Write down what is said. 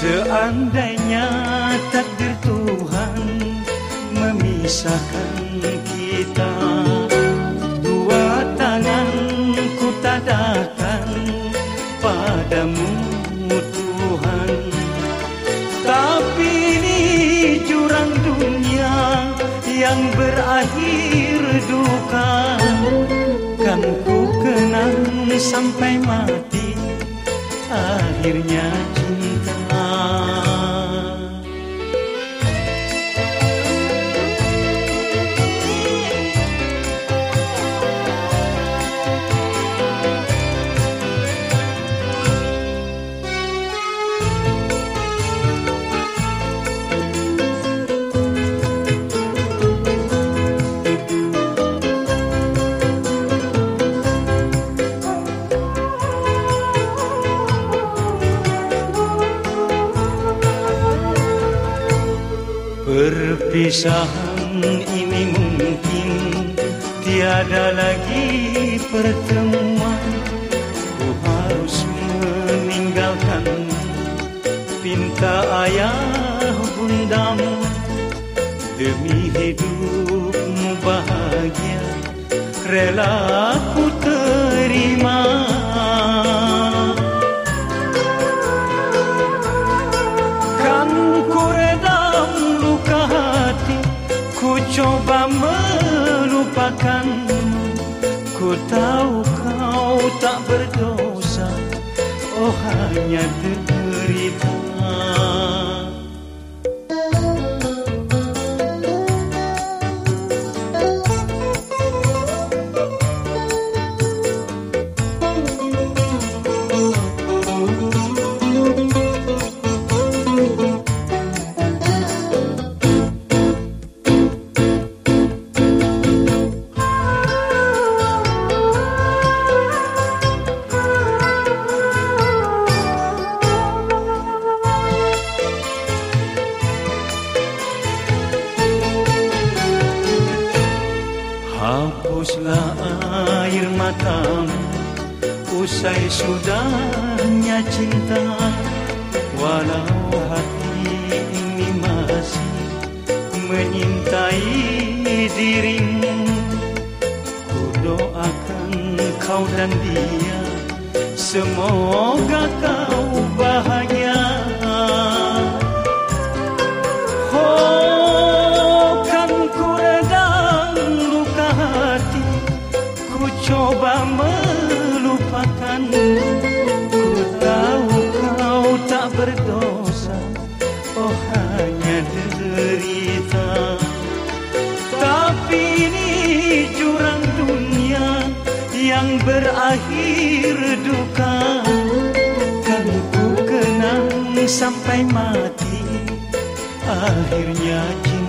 Seandainya takdir Tuhan memisahkan kita Dua tangan ku tadakan padamu Tuhan. Tapi ini jurang dunia yang berakhir duka. Kan ku kenang sampai mati akhirnya Perpisahan ini mungkin tiada lagi pertemuan. Ku harus meninggalkan pinta ayah bundamu. Demi hidupmu bahagia rela ku melupakanmu Ku tahu kau tak berdosa. Oh hanya derita Hapuslah air matamu Usai sudahnya cinta. Walau hati ini masih Menyintai dirimu Ku doakan kau dan dia. Semoga kau bahagia hati Ku coba melupakan. Ku tahu kau tak berdosa Oh hanya derita. Tapi ini jurang dunia Yang berakhir duka. Kan ku kenang sampai mati Akhirnya cinta